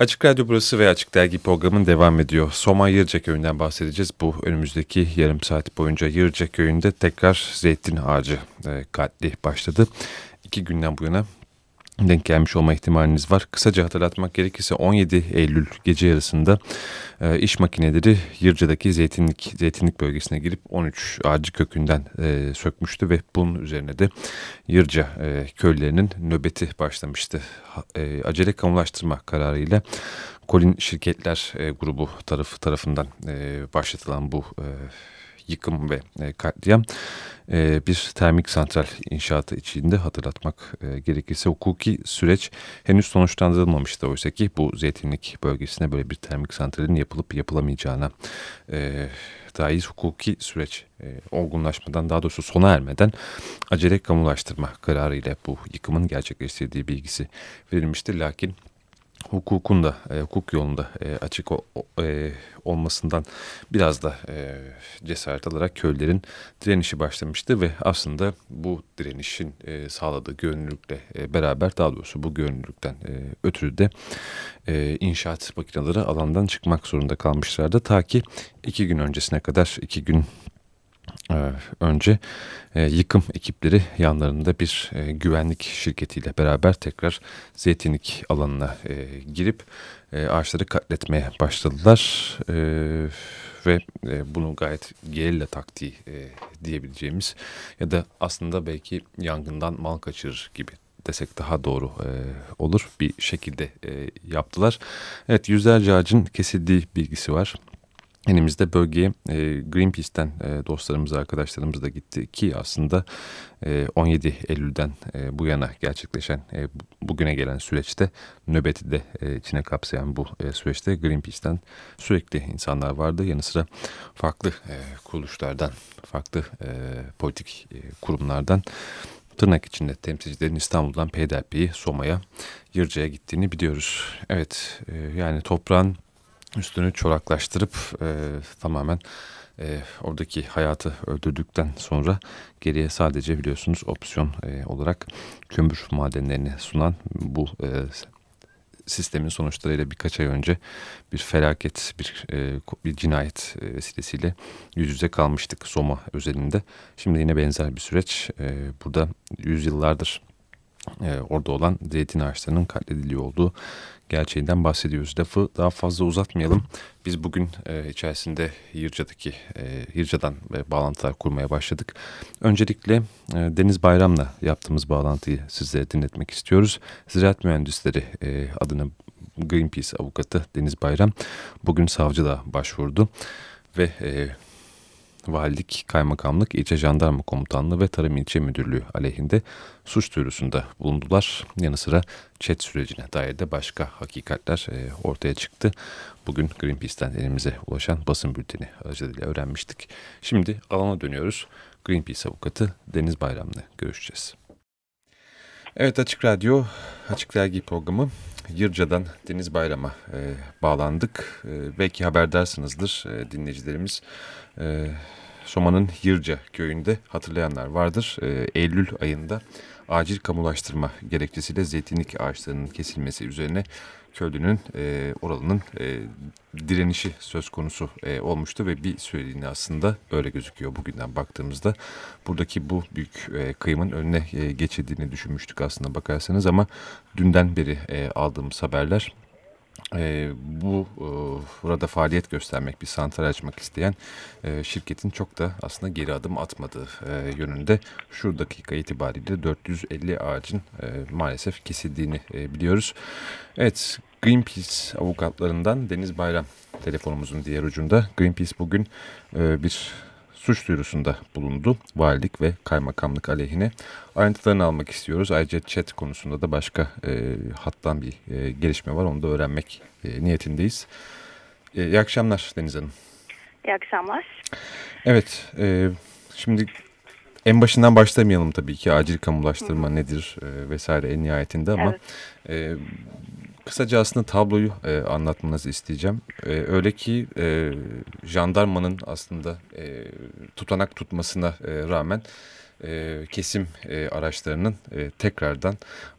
Açık Radyo burası ve Açık Dergi programın devam ediyor. Soma Yırca Köyü'nden bahsedeceğiz. Bu önümüzdeki yarım saat boyunca Yırca Köyü'nde tekrar zeytin ağacı e, katli başladı. İki günden bu yana denk gelmiş olma ihtimaliniz var. Kısaca hatırlatmak gerekirse 17 Eylül gece yarısında e, iş makineleri Yırca'daki zeytinlik zeytinlik bölgesine girip 13 ağacı kökünden e, sökmüştü ve bunun üzerine de Yırca e, köylerinin nöbeti başlamıştı. E, acele kamulaştırma kararıyla Kolin Şirketler e, grubu tarafı tarafından e, başlatılan bu e, yıkım ve e, katliam e, bir termik santral inşaatı içinde hatırlatmak e, gerekirse hukuki süreç henüz sonuçlandırılmamıştı. Oysa ki bu zeytinlik bölgesine böyle bir termik santralin yapılıp yapılamayacağına e, dair hukuki süreç olgunlaşmadan daha doğrusu sona ermeden acele kamulaştırma kararıyla bu yıkımın gerçekleştirdiği bilgisi verilmiştir. Lakin hukukun da e, hukuk yolunda e, açık o, e, olmasından biraz da e, cesaret alarak köylerin direnişi başlamıştı ve aslında bu direnişin e, sağladığı görünürlükle e, beraber daha doğrusu bu görünürlükten e, ötürü de e, inşaat makineleri alandan çıkmak zorunda kalmışlardı. Ta ki iki gün öncesine kadar iki gün önce e, yıkım ekipleri yanlarında bir e, güvenlik şirketiyle beraber tekrar zeytinlik alanına e, girip ağaçları katletmeye başladılar. Ve bunu gayet gerilla taktiği diyebileceğimiz ya da aslında belki yangından mal kaçırır gibi desek daha doğru e, olur bir şekilde e, yaptılar. Evet yüzlerce ağacın kesildiği bilgisi var. Elimizde bölgeye e, Greenpeace'ten e, dostlarımız, arkadaşlarımız da gitti ki aslında e, 17 Eylül'den e, bu yana gerçekleşen, e, bugüne gelen süreçte nöbeti de e, içine kapsayan bu e, süreçte Greenpeace'ten sürekli insanlar vardı. Yanı sıra farklı e, kuruluşlardan, farklı e, politik e, kurumlardan tırnak içinde temsilcilerin İstanbul'dan PDP'yi Soma'ya, Yırca'ya gittiğini biliyoruz. Evet e, yani toprağın üstünü çoraklaştırıp e, tamamen e, oradaki hayatı öldürdükten sonra geriye sadece biliyorsunuz opsiyon e, olarak kömür madenlerini sunan bu e, sistemin sonuçlarıyla birkaç ay önce bir felaket, bir, e, bir cinayet e, vesilesiyle yüz yüze kalmıştık Soma özelinde. Şimdi yine benzer bir süreç. E, burada yüzyıllardır e, orada olan zeytin ağaçlarının katlediliyor olduğu gerçeğinden bahsediyoruz. Lafı daha fazla uzatmayalım. Biz bugün e, içerisinde Yırca'daki e, Yırca'dan e, bağlantılar kurmaya başladık. Öncelikle e, Deniz Bayram'la yaptığımız bağlantıyı sizlere dinletmek istiyoruz. Ziraat Mühendisleri e, adını Greenpeace avukatı Deniz Bayram bugün savcılığa başvurdu ve e, Valilik, Kaymakamlık, İlçe Jandarma Komutanlığı ve Tarım İlçe Müdürlüğü aleyhinde suç duyurusunda bulundular. Yanı sıra chat sürecine dair de başka hakikatler e, ortaya çıktı. Bugün Greenpeace'ten elimize ulaşan basın bülteni aracılığıyla öğrenmiştik. Şimdi alana dönüyoruz. Greenpeace avukatı Deniz Bayram'la görüşeceğiz. Evet Açık Radyo, Açık Dergi programı Yırca'dan Deniz Bayram'a e, bağlandık. E, belki haberdarsınızdır e, dinleyicilerimiz. E, Soma'nın Yırca köyünde hatırlayanlar vardır. E, Eylül ayında acil kamulaştırma gerekçesiyle zeytinlik ağaçlarının kesilmesi üzerine köylünün e, oralının e, direnişi söz konusu e, olmuştu ve bir süreliğine aslında öyle gözüküyor bugünden baktığımızda. Buradaki bu büyük e, kıyımın önüne e, geçildiğini düşünmüştük aslında bakarsanız ama dünden beri e, aldığımız haberler e, bu e, burada faaliyet göstermek, bir santral açmak isteyen e, şirketin çok da aslında geri adım atmadığı e, yönünde şu dakika itibariyle 450 ağacın e, maalesef kesildiğini e, biliyoruz. Evet, Greenpeace avukatlarından Deniz Bayram telefonumuzun diğer ucunda. Greenpeace bugün e, bir suç duyurusunda bulundu. Valilik ve kaymakamlık aleyhine. Ayrıntılarını almak istiyoruz. Ayrıca chat konusunda da başka e, hattan bir e, gelişme var. Onu da öğrenmek e, niyetindeyiz. E, iyi akşamlar Deniz Hanım. İyi akşamlar. Evet, e, şimdi en başından başlamayalım tabii ki acil kamulaştırma Hı. nedir e, vesaire en nihayetinde ama evet. e, kısaca aslında tabloyu e, anlatmanızı isteyeceğim. E, öyle ki e, jandarmanın aslında e, tutanak tutmasına e, rağmen e, kesim e, araçlarının e, tekrardan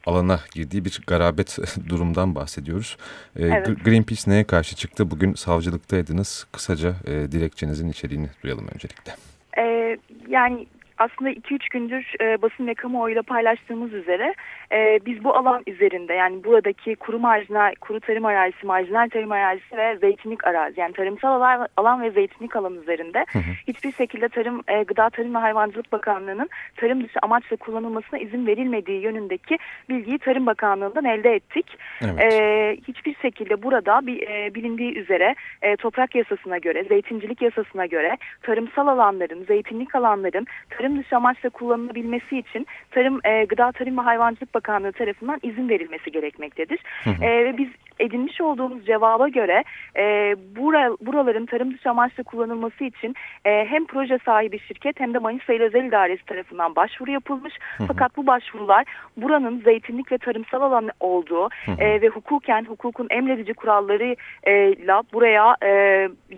alana girdiği bir garabet durumdan bahsediyoruz. E, evet. Greenpeace neye karşı çıktı? Bugün savcılıktaydınız. Kısaca e, dilekçenizin içeriğini duyalım öncelikle. E, yani aslında 2-3 gündür e, basın ve kamuoyuyla paylaştığımız üzere e, biz bu alan üzerinde yani buradaki kuru marjinal, kuru tarım arazisi, marjinal tarım arazisi ve zeytinlik arazi yani tarımsal alan, alan ve zeytinlik alan üzerinde hı hı. hiçbir şekilde tarım, e, gıda tarım ve hayvancılık bakanlığının tarım dışı amaçla kullanılmasına izin verilmediği yönündeki bilgiyi Tarım Bakanlığı'ndan elde ettik. Evet. E, hiçbir şekilde burada bir, e, bilindiği üzere e, toprak yasasına göre, zeytincilik yasasına göre tarımsal alanların, zeytinlik alanların tarım dışı amaçla kullanılabilmesi için Tarım e, Gıda Tarım ve Hayvancılık Bakanlığı tarafından izin verilmesi gerekmektedir. Hı hı. E, ve biz edinmiş olduğumuz cevaba göre e, bura, buraların tarım dışı amaçla kullanılması için e, hem proje sahibi şirket hem de Manisa İl Özel İdaresi tarafından başvuru yapılmış. Hı hı. Fakat bu başvurular buranın zeytinlik ve tarımsal alan olduğu hı hı. E, ve hukuken hukukun emredici kurallarıyla buraya e,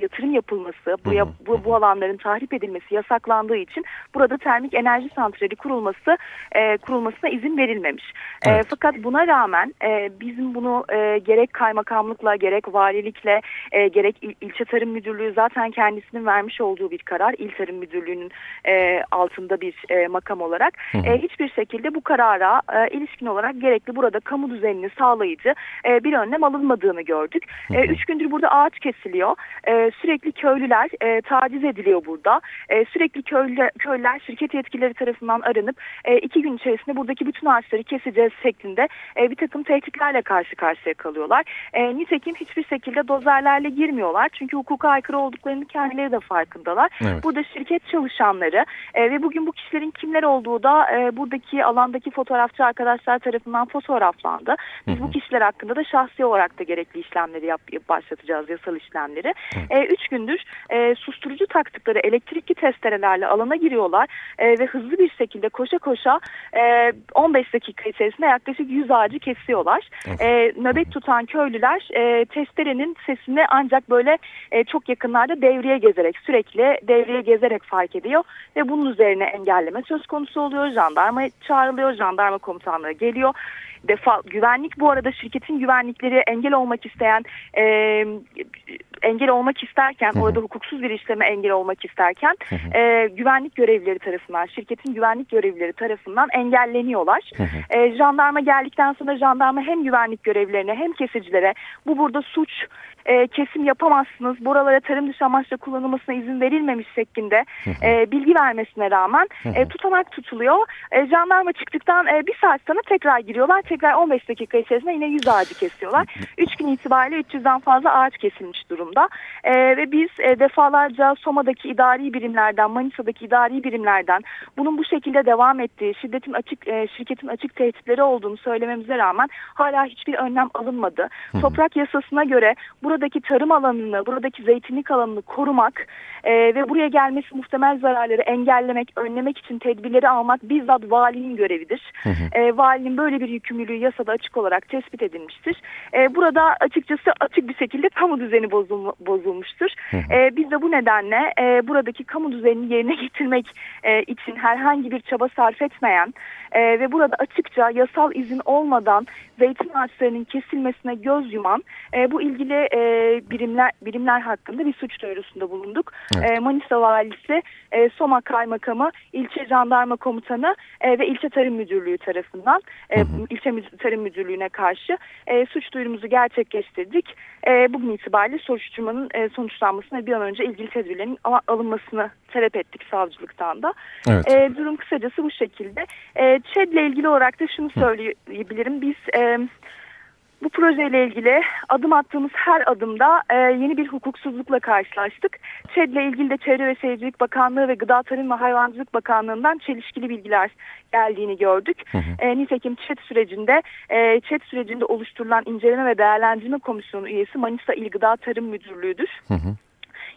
yatırım yapılması, buraya, bu, bu alanların tahrip edilmesi yasaklandığı için burada termik enerji santrali kurulması e, kurulmasına izin verilmemiş. E, evet. E, fakat buna rağmen e, bizim bunu e, gerek kaymakamlıkla gerek valilikle e, gerek il, ilçe tarım müdürlüğü zaten kendisinin vermiş olduğu bir karar. İl tarım müdürlüğünün e, altında bir e, makam olarak hı hı. E, hiçbir şekilde bu karara e, ilişkin olarak gerekli burada kamu düzenini sağlayıcı e, bir önlem alınmadığını gördük. Hı hı. E, üç gündür burada ağaç kesiliyor. E, sürekli köylüler e, taciz ediliyor burada. E, sürekli köylüler, köylüler şirket yetkilileri tarafından aranıp e, iki gün içerisinde buradaki bütün ağaçları keseceğiz şeklinde e, bir takım tehditlerle karşı karşıya kalıyorlar. E, nitekim hiçbir şekilde dozerlerle girmiyorlar. Çünkü hukuka aykırı olduklarını kendileri de farkındalar. Evet. Burada şirket çalışanları e, ve bugün bu kişilerin kimler olduğu da e, buradaki alandaki fotoğrafçı arkadaşlar tarafından fotoğraflandı. Biz hı hı. bu kişiler hakkında da şahsi olarak da gerekli işlemleri yap, başlatacağız, yasal işlemleri. E, üç gündür e, susturucu taktıkları elektrikli testerelerle alana giriyorlar e, ve hızlı bir şekilde koşa koşa e, 15 dakika içerisinde yaklaşık 100 ağacı kesiyorlar. E, nöbet tutan köylüler e, testerenin sesini ancak böyle e, çok yakınlarda devreye gezerek sürekli devreye gezerek fark ediyor ve bunun üzerine engelleme söz konusu oluyor. Jandarma çağrılıyor, jandarma komutanları geliyor defa güvenlik bu arada şirketin güvenlikleri engel olmak isteyen e, engel olmak isterken hı hı. orada hukuksuz bir işleme engel olmak isterken hı hı. E, güvenlik görevlileri tarafından şirketin güvenlik görevlileri tarafından engelleniyorlar. Hı hı. E, jandarma geldikten sonra jandarma hem güvenlik görevlilerine hem kesicilere bu burada suç e, kesim yapamazsınız. Buralara tarım dışı amaçla kullanılmasına izin verilmemiş şeklinde e, bilgi vermesine rağmen e, tutanak tutuluyor. E, jandarma çıktıktan e, bir saat sonra tekrar giriyorlar. Tekrar 15 dakika içerisinde yine 100 ağacı kesiyorlar. 3 gün itibariyle 300'den fazla ağaç kesilmiş durumda. E, ve biz e, defalarca Soma'daki idari birimlerden, Manisa'daki idari birimlerden bunun bu şekilde devam ettiği, şiddetin açık, e, şirketin açık tehditleri olduğunu söylememize rağmen hala hiçbir önlem alınmadı. Toprak yasasına göre bu buradaki tarım alanını, buradaki zeytinlik alanını korumak e, ve buraya gelmesi muhtemel zararları engellemek, önlemek için tedbirleri almak bizzat valinin görevidir. Hı hı. E, valinin böyle bir yükümlülüğü yasada açık olarak tespit edilmiştir. E, burada açıkçası açık bir şekilde kamu düzeni bozul, bozulmuştur. Hı hı. E, biz de bu nedenle e, buradaki kamu düzenini yerine getirmek e, için herhangi bir çaba sarf etmeyen e, ve burada açıkça yasal izin olmadan zeytin ağaçlarının kesilmesine göz yuman e, bu ilgili e, birimler birimler hakkında bir suç duyurusunda bulunduk. Evet. E, Manisa Valisi, e, Soma Kaymakamı, ilçe jandarma komutanı e, ve ilçe tarım müdürlüğü tarafından e, hı hı. ilçe tarım müdürlüğüne karşı e, suç duyurumuzu gerçekleştirdik. E, bugün itibariyle soruşturmanın e, sonuçlanmasına bir an önce ilgili tedbirlerin alınmasını talep ettik savcılıktan da. Evet. E, durum kısacası bu şekilde. E, ÇED'le ilgili olarak da şunu söyleyebilirim. Biz e, bu projeyle ilgili adım attığımız her adımda e, yeni bir hukuksuzlukla karşılaştık. ÇED'le ilgili de Çevre ve Şehircilik Bakanlığı ve Gıda Tarım ve Hayvancılık Bakanlığı'ndan çelişkili bilgiler geldiğini gördük. Hı hı. E, nitekim ÇED sürecinde e, ÇED sürecinde oluşturulan inceleme ve değerlendirme komisyonu üyesi Manisa İl Gıda Tarım Müdürlüğü'dür. Hı hı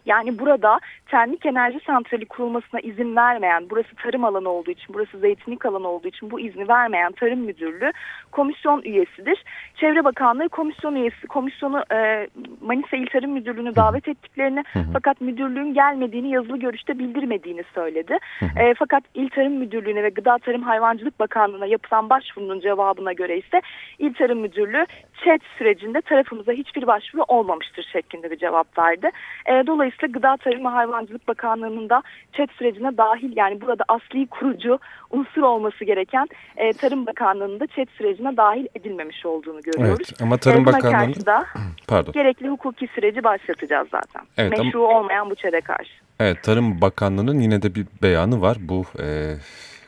Yani burada termik enerji santrali kurulmasına izin vermeyen, burası tarım alanı olduğu için, burası zeytinlik alanı olduğu için bu izni vermeyen Tarım Müdürlüğü komisyon üyesidir. Çevre Bakanlığı komisyon üyesi, komisyonu e, Manisa İl Tarım Müdürlüğü'nü davet ettiklerini hı hı. fakat müdürlüğün gelmediğini yazılı görüşte bildirmediğini söyledi. Hı. E, fakat İl Tarım Müdürlüğü'ne ve Gıda Tarım Hayvancılık Bakanlığı'na yapılan başvurunun cevabına göre ise İl Tarım Müdürlüğü ÇED sürecinde tarafımıza hiçbir başvuru olmamıştır şeklinde bir cevap verdi. E, dolayısıyla Gıda Tarım ve Hayvancılık Bakanlığı'nın da ÇED sürecine dahil yani burada asli kurucu unsur olması gereken e, Tarım Bakanlığı'nın da ÇED sürecine dahil edilmemiş olduğunu görüyoruz. Evet, ama Tarım e, Bakanlığı'nın da Pardon. gerekli hukuki süreci başlatacağız zaten. Evet, Meşru ama... olmayan bu ÇED'e karşı. Evet Tarım Bakanlığı'nın yine de bir beyanı var. Bu e,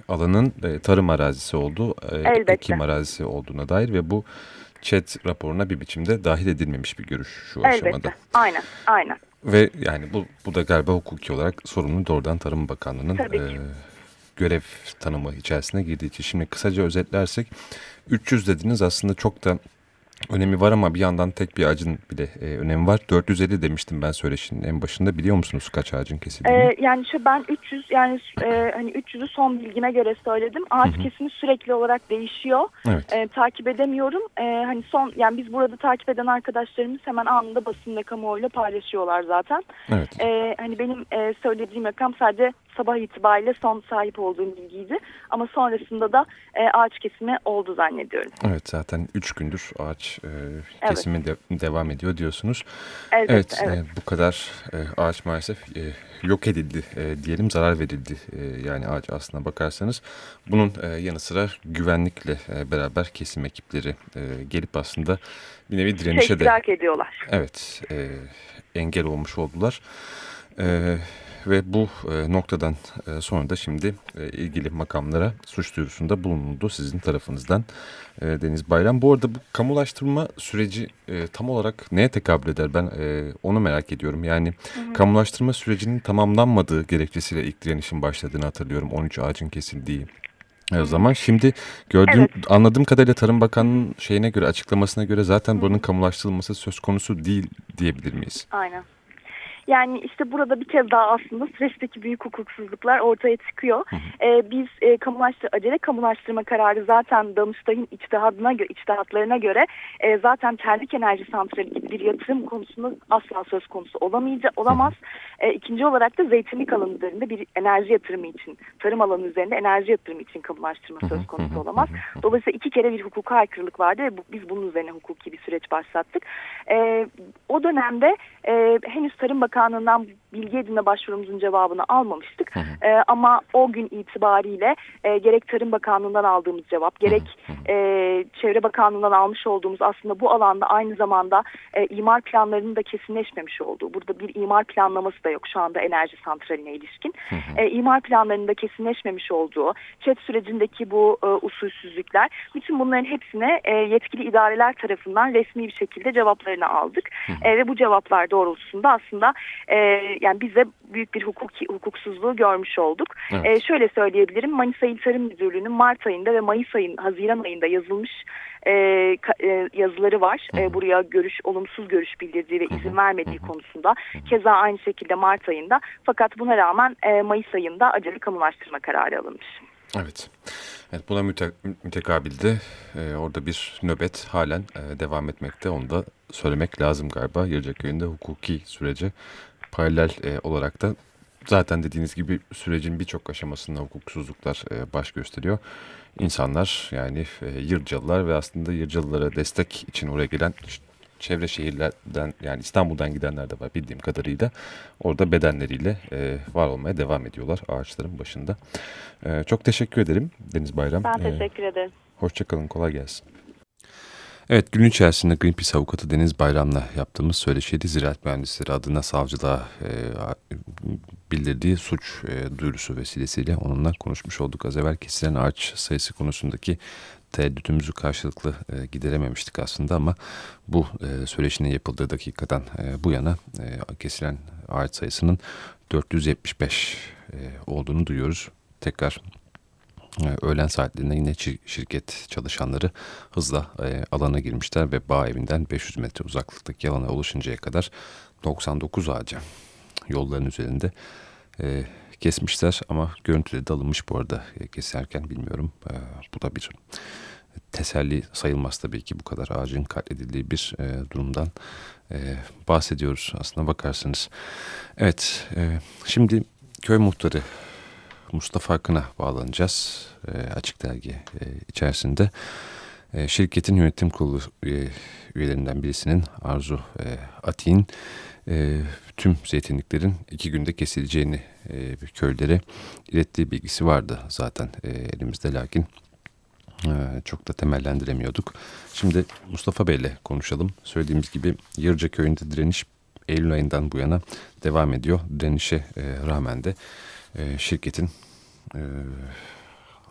alanın e, tarım arazisi olduğu, e, ekim arazisi olduğuna dair ve bu chat raporuna bir biçimde dahil edilmemiş bir görüş şu Elbette. aşamada. Aynen, aynen. Ve yani bu, bu da galiba hukuki olarak sorumlu doğrudan Tarım Bakanlığı'nın e, görev tanımı içerisine girdiği için. Şimdi kısaca özetlersek 300 dediniz aslında çok da önemi var ama bir yandan tek bir ağacın bile e, önemi var. 450 demiştim ben söyleşinin en başında. Biliyor musunuz kaç ağacın kesildiğini? Ee, yani şu ben 300 yani e, hani 300'ü son bilgime göre söyledim. Ağaç Hı -hı. kesimi sürekli olarak değişiyor. Evet. E, takip edemiyorum. E, hani son yani biz burada takip eden arkadaşlarımız hemen anında basın ve kamuoyuyla paylaşıyorlar zaten. Evet. E, hani benim e, söylediğim rakam sadece sabah itibariyle son sahip olduğum bilgiydi. Ama sonrasında da e, ağaç kesimi oldu zannediyorum. Evet zaten 3 gündür ağaç e, kesimi evet. de, devam ediyor diyorsunuz. Elbette, evet, evet. E, bu kadar e, ağaç maalesef e, yok edildi e, diyelim zarar verildi e, yani ağaç aslına bakarsanız. Bunun e, yanı sıra güvenlikle e, beraber kesim ekipleri e, gelip aslında bir nevi direnişe de... ediyorlar. Evet e, engel olmuş oldular. Evet ve bu e, noktadan e, sonra da şimdi e, ilgili makamlara suç duyurusunda bulunuldu sizin tarafınızdan e, Deniz Bayram. Bu arada bu kamulaştırma süreci e, tam olarak neye tekabül eder ben e, onu merak ediyorum. Yani hı hı. kamulaştırma sürecinin tamamlanmadığı gerekçesiyle ilk direnişin başladığını hatırlıyorum 13 ağacın kesildiği o zaman şimdi gördüğüm evet. anladığım kadarıyla Tarım Bakanı'nın şeyine göre açıklamasına göre zaten buranın kamulaştırılması söz konusu değil diyebilir miyiz? Aynen. Yani işte burada bir kez daha aslında süreçteki büyük hukuksuzluklar ortaya çıkıyor. Ee, biz e, kamulaştır, acele kamulaştırma kararı zaten Danıştay'ın içtihatına göre, içtihatlarına göre e, zaten termik enerji santrali gibi bir yatırım konusunda asla söz konusu olamayacak, olamaz. E, ikinci olarak da zeytinlik alanı üzerinde bir enerji yatırımı için, tarım alanı üzerinde enerji yatırımı için kamulaştırma söz konusu olamaz. Dolayısıyla iki kere bir hukuka aykırılık vardı ve bu, biz bunun üzerine hukuki bir süreç başlattık. E, o dönemde e, henüz Tarım Bakanlığı'ndan bilgi edinme başvurumuzun cevabını almamıştık. Hı hı. E, ama o gün itibariyle e, gerek Tarım Bakanlığı'ndan aldığımız cevap, gerek hı hı. E, Çevre Bakanlığı'ndan almış olduğumuz aslında bu alanda aynı zamanda e, imar planlarının da kesinleşmemiş olduğu, burada bir imar planlaması da yok şu anda enerji santraline ilişkin. Hı hı. E, imar planlarının da kesinleşmemiş olduğu, chat sürecindeki bu e, usulsüzlükler, bütün bunların hepsine e, yetkili idareler tarafından resmi bir şekilde cevaplarını aldık. Hı hı. E, ve bu cevaplar doğrultusunda aslında e, yani biz de büyük bir hukuki, hukuksuzluğu görmüş olduk. Evet. E, şöyle söyleyebilirim Manisa İl Tarım Müdürlüğü'nün Mart ayında ve Mayıs ayında, Haziran ayında yazılmış e, e, yazıları var. E, buraya görüş olumsuz görüş bildirdiği ve izin vermediği konusunda. Keza aynı şekilde Mart ayında. Fakat buna rağmen e, Mayıs ayında acele kamulaştırma kararı alınmış. Evet. Evet buna müte, mütekabilde e, orada bir nöbet halen e, devam etmekte. Onu da söylemek lazım galiba. Yırcaköy'ünde hukuki sürece paralel e, olarak da zaten dediğiniz gibi sürecin birçok aşamasında hukuksuzluklar e, baş gösteriyor. İnsanlar yani e, Yırcalılar ve aslında Yırcalılara destek için oraya gelen çevre şehirlerden yani İstanbul'dan gidenler de var bildiğim kadarıyla. Orada bedenleriyle e, var olmaya devam ediyorlar ağaçların başında. E, çok teşekkür ederim Deniz Bayram. Ben e, teşekkür ederim. Hoşçakalın kolay gelsin. Evet gün içerisinde Greenpeace avukatı Deniz Bayram'la yaptığımız söyleşiydi. Ziraat Mühendisleri adına savcılığa e, bildirdiği suç e, duyurusu vesilesiyle onunla konuşmuş olduk. Az evvel kesilen ağaç sayısı konusundaki tereddütümüzü karşılıklı e, giderememiştik aslında ama bu e, söyleşinin yapıldığı dakikadan e, bu yana e, kesilen ağaç sayısının 475 e, olduğunu duyuyoruz. Tekrar öğlen saatlerinde yine şirket çalışanları hızla e, alana girmişler ve bağ evinden 500 metre uzaklıktaki alana ulaşıncaya kadar 99 ağacı yolların üzerinde. E, kesmişler ama görüntüleri de bu arada e, keserken bilmiyorum. Bu da bir teselli sayılmaz tabii ki bu kadar ağacın katledildiği bir durumdan bahsediyoruz aslında bakarsanız. Evet şimdi köy muhtarı Mustafa Akın'a bağlanacağız e, Açık Dergi e, içerisinde. E, şirketin yönetim kurulu üye, üyelerinden birisinin Arzu e, Atik'in e, tüm zeytinliklerin iki günde kesileceğini e, köylere ilettiği bilgisi vardı zaten e, elimizde lakin e, çok da temellendiremiyorduk. Şimdi Mustafa Bey'le konuşalım. Söylediğimiz gibi Yarıca köyünde direniş Eylül ayından bu yana devam ediyor. Direnişe e, rağmen de e, şirketin e,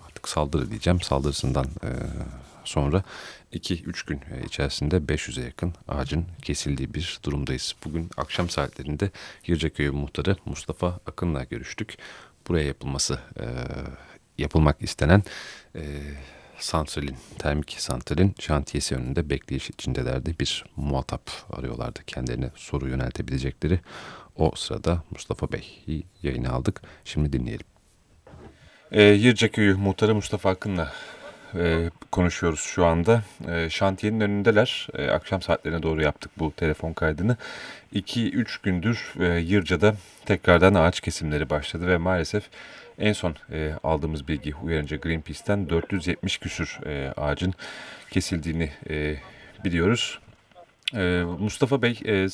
artık saldırı diyeceğim saldırısından e, sonra 2-3 gün e, içerisinde 500'e yakın ağacın kesildiği bir durumdayız. Bugün akşam saatlerinde Yırcaköy muhtarı Mustafa Akın'la görüştük. Buraya yapılması e, yapılmak istenen e, santralin, termik santralin şantiyesi önünde bekleyiş içindelerdi. Bir muhatap arıyorlardı kendilerine soru yöneltebilecekleri. O sırada Mustafa Bey'i yayına aldık. Şimdi dinleyelim. E, Yırcaköy'ü muhtarı Mustafa Akın'la e, konuşuyoruz şu anda. E, şantiyenin önündeler. E, akşam saatlerine doğru yaptık bu telefon kaydını. 2-3 gündür e, Yırca'da tekrardan ağaç kesimleri başladı ve maalesef en son e, aldığımız bilgi uyarınca Greenpeace'ten 470 küsür e, ağacın kesildiğini e, biliyoruz. E, Mustafa Bey e,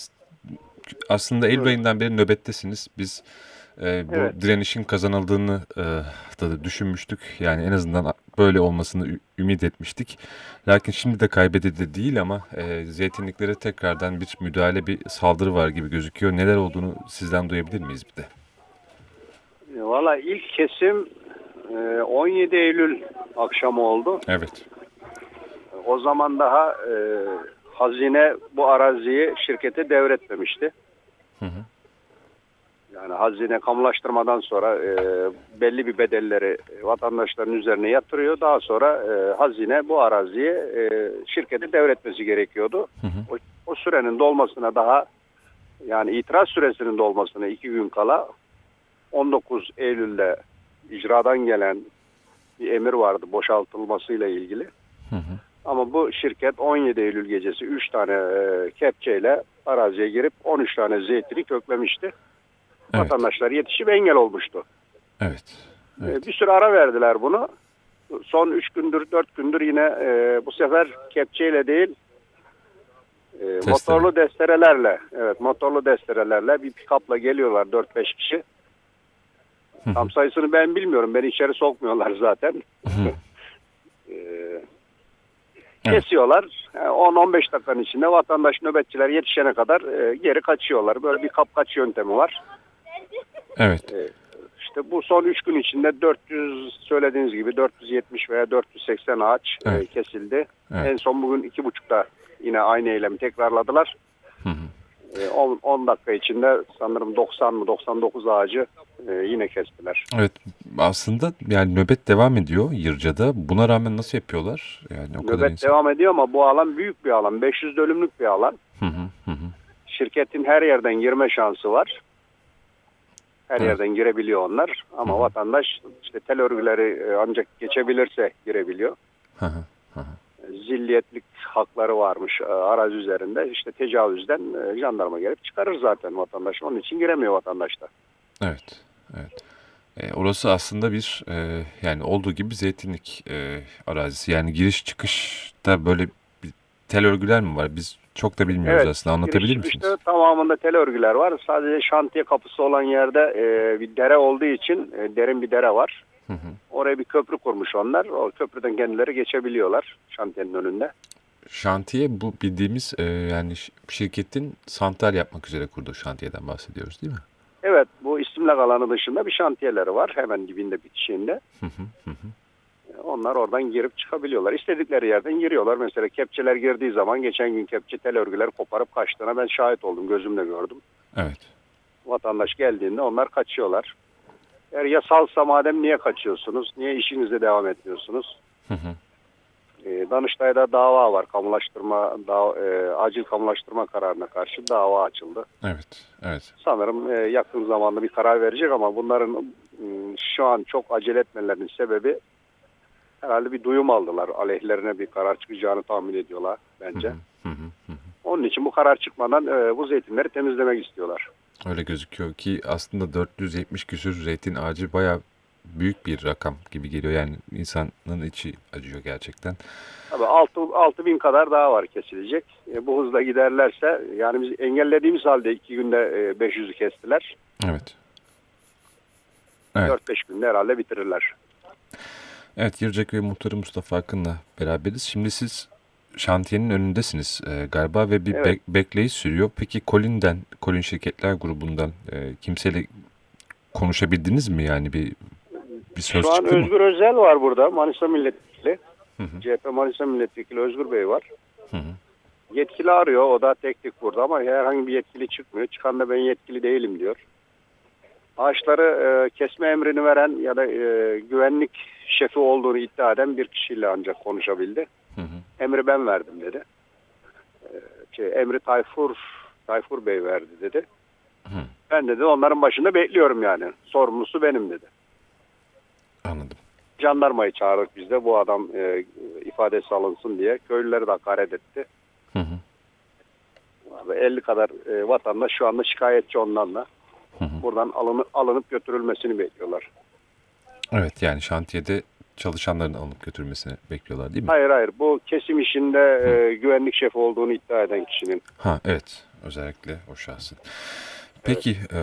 aslında Eylül ayından beri nöbettesiniz. Biz e, bu evet. direnişin kazanıldığını e, da düşünmüştük. Yani en azından böyle olmasını ümit etmiştik. Lakin şimdi de kaybedildi değil ama e, zeytinliklere tekrardan bir müdahale, bir saldırı var gibi gözüküyor. Neler olduğunu sizden duyabilir miyiz bir de? E, Valla ilk kesim 17 e, Eylül akşamı oldu. Evet. O zaman daha e, hazine bu araziyi şirkete devretmemişti. Hı hı. Yani hazine kamulaştırmadan sonra e, belli bir bedelleri vatandaşların üzerine yatırıyor. Daha sonra e, hazine bu araziyi e, şirkete devretmesi gerekiyordu. Hı hı. O, o sürenin dolmasına daha yani itiraz süresinin dolmasına iki gün kala 19 Eylül'de icradan gelen bir emir vardı boşaltılmasıyla ilgili. Hı hı. Ama bu şirket 17 Eylül gecesi 3 tane e, kepçeyle araziye girip 13 tane zeytini köklemişti. Evet. Vatandaşlar yetişip engel olmuştu. Evet. E, evet. Bir süre ara verdiler bunu. Son 3 gündür 4 gündür yine e, bu sefer kepçeyle değil e, motorlu desterelerle evet motorlu desterelerle bir pikapla geliyorlar 4-5 kişi. Tam sayısını ben bilmiyorum. Beni içeri sokmuyorlar zaten. ee, kesiyorlar. 10-15 dakikanın içinde vatandaş nöbetçiler yetişene kadar e, geri kaçıyorlar. Böyle bir kapkaç yöntemi var. Evet. E, işte bu son 3 gün içinde 400 söylediğiniz gibi 470 veya 480 ağaç e, evet. e, kesildi. Evet. En son bugün 2.30'da yine aynı eylemi tekrarladılar. Hı hı. 10, 10 dakika içinde sanırım 90 mı 99 ağacı e, yine kestiler. Evet aslında yani nöbet devam ediyor Yırca'da. Buna rağmen nasıl yapıyorlar? Yani o nöbet kadar insan... devam ediyor ama bu alan büyük bir alan. 500 dönümlük bir alan. Hı hı hı. Şirketin her yerden girme şansı var. Her evet. yerden girebiliyor onlar. Ama hı hı. vatandaş işte tel örgüleri e, ancak geçebilirse girebiliyor. Hı hı. Hı hı zilliyetlik hakları varmış e, arazi üzerinde. İşte tecavüzden e, jandarma gelip çıkarır zaten vatandaş. Onun için giremiyor vatandaş da. Evet, evet. E, orası aslında bir e, yani olduğu gibi zeytinlik e, arazisi. Yani giriş çıkışta böyle bir tel örgüler mi var? Biz çok da bilmiyoruz evet, aslında. Anlatabilir misiniz? Çıkışta tamamında tel örgüler var. Sadece şantiye kapısı olan yerde e, bir dere olduğu için e, derin bir dere var. Hı hı. Oraya bir köprü kurmuş onlar. O köprüden kendileri geçebiliyorlar şantiyenin önünde. Şantiye bu bildiğimiz e, yani şirketin santral yapmak üzere kurduğu şantiyeden bahsediyoruz değil mi? Evet bu istimlak alanı dışında bir şantiyeleri var hemen dibinde bitişiğinde. Hı hı hı. Onlar oradan girip çıkabiliyorlar. İstedikleri yerden giriyorlar. Mesela kepçeler girdiği zaman geçen gün kepçe tel örgüler koparıp kaçtığına ben şahit oldum. Gözümle gördüm. Evet. Vatandaş geldiğinde onlar kaçıyorlar. Eğer yasalsa madem niye kaçıyorsunuz? Niye işinize devam etmiyorsunuz? Hı hı. E, Danıştay'da dava var. Kamulaştırma, da, e, acil kamulaştırma kararına karşı dava açıldı. Evet, evet. Sanırım e, yakın zamanda bir karar verecek ama bunların e, şu an çok acele etmelerinin sebebi herhalde bir duyum aldılar. Aleyhlerine bir karar çıkacağını tahmin ediyorlar bence. Hı hı, hı. Onun için bu karar çıkmadan e, bu zeytinleri temizlemek istiyorlar. Öyle gözüküyor ki aslında 470 küsür zeytin ağacı baya büyük bir rakam gibi geliyor. Yani insanın içi acıyor gerçekten. Tabii 6, 6 bin kadar daha var kesilecek. E, bu hızla giderlerse yani biz engellediğimiz halde 2 günde e, 500'ü kestiler. Evet. Evet. 4-5 günde herhalde bitirirler. Evet Yırcak ve Muhtarı Mustafa Akın'la beraberiz. Şimdi siz şantiyenin önündesiniz e, galiba ve bir Evet. bek- bekleyiş sürüyor. Peki Colin'den, Colin Şirketler grubundan e, kimseyle konuşabildiniz mi yani bir bir söz Şu an çıktı mı? Özgür Özel var burada. Manisa Milletvekili. Hı hı. CHP Manisa Milletvekili Özgür Bey var. Hı hı. Yetkili arıyor. O da tek tek burada ama herhangi bir yetkili çıkmıyor. Çıkan da ben yetkili değilim diyor. Ağaçları e, kesme emrini veren ya da e, güvenlik şefi olduğunu iddia eden bir kişiyle ancak konuşabildi. Hı hı. Emri ben verdim dedi. E, şey, emri Tayfur Tayfur Bey verdi dedi. Hı. Ben dedi onların başında bekliyorum yani. Sorumlusu benim dedi. Anladım. Jandarmayı çağırdık biz de bu adam e, ifadesi alınsın diye. Köylüleri de hakaret etti. Hı hı. Ve 50 kadar e, vatandaş şu anda şikayetçi ondan da. Hı hı. Buradan alını, alınıp götürülmesini bekliyorlar. Evet yani şantiyede çalışanların alınıp götürmesini bekliyorlar değil mi? Hayır hayır bu kesim işinde e, güvenlik şefi olduğunu iddia eden kişinin. Ha evet özellikle o şahsın. Peki e,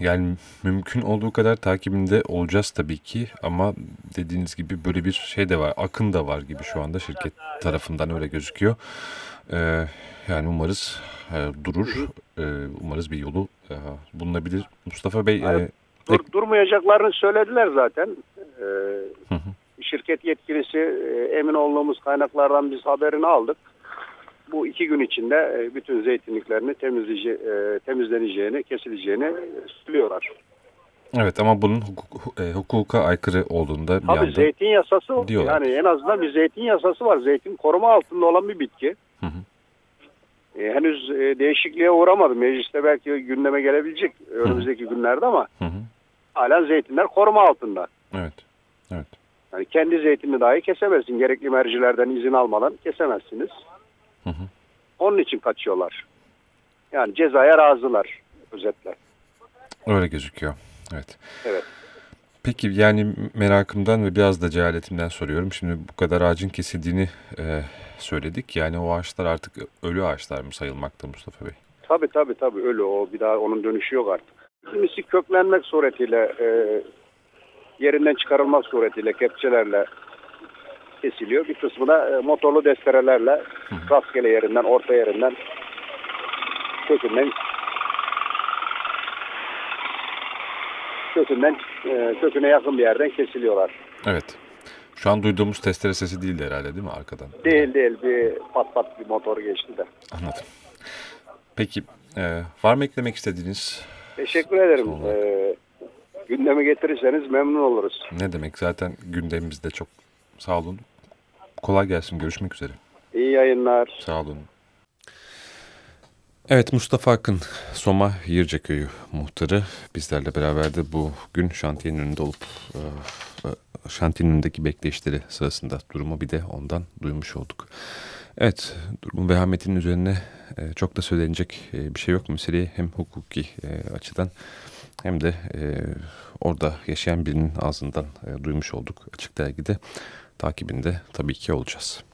yani mümkün olduğu kadar takibinde olacağız tabii ki ama dediğiniz gibi böyle bir şey de var akın da var gibi şu anda şirket tarafından öyle gözüküyor. E, yani umarız e, durur e, umarız bir yolu e, bulunabilir. Mustafa Bey e. Dur, durmayacaklarını söylediler zaten. E, Hı hı. şirket yetkilisi emin olduğumuz kaynaklardan biz haberini aldık. Bu iki gün içinde e, bütün zeytinliklerini temizleyece, e, temizleneceğini, kesileceğini söylüyorlar. evet ama bunun hukuk, e, hukuka aykırı olduğunda bir Tabii yandan zeytin yasası diyorlar. yani en azından bir zeytin yasası var. Zeytin koruma altında olan bir bitki. Hı hı. E, henüz e, değişikliğe uğramadı. Mecliste belki gündeme gelebilecek önümüzdeki günlerde ama Hı hı. hala zeytinler koruma altında. evet evet Yani kendi zeytinini dahi kesemezsin. Gerekli mercilerden izin almadan kesemezsiniz. Hı hı. Onun için kaçıyorlar. Yani cezaya razılar özetle. öyle gözüküyor evet. Evet. Peki yani merakımdan ve biraz da cehaletimden soruyorum. Şimdi bu kadar ağacın kesildiğini e, söyledik. Yani o ağaçlar artık ölü ağaçlar mı sayılmakta Mustafa Bey? Tabii tabii tabii öyle o. Bir daha onun dönüşü yok artık. Kimisi köklenmek suretiyle e, yerinden çıkarılmak suretiyle kepçelerle kesiliyor. Bir kısmı da e, motorlu desterelerle rastgele yerinden, orta yerinden kökünden kökünden e, köküne yakın bir yerden kesiliyorlar. Evet. Şu an duyduğumuz testere sesi değildi herhalde değil mi arkadan? Değil değil bir pat pat bir motor geçti de. Anladım. Peki e, var mı eklemek istediğiniz? Teşekkür ederim. E, gündeme getirirseniz memnun oluruz. Ne demek zaten gündemimizde çok sağ olun. Kolay gelsin görüşmek üzere. İyi yayınlar. Sağ olun. Evet Mustafa Akın, Soma Yirceköy'ü muhtarı bizlerle beraberdi. Bugün şantiyenin önünde olup e, e, şantiyenin önündeki bekleyişleri sırasında durumu bir de ondan duymuş olduk. Evet, durumun vehametinin üzerine e, çok da söylenecek bir şey yok. Meseleyi hem hukuki açıdan hem de orada yaşayan birinin ağzından duymuş olduk açık dergide. Takibinde tabii ki olacağız.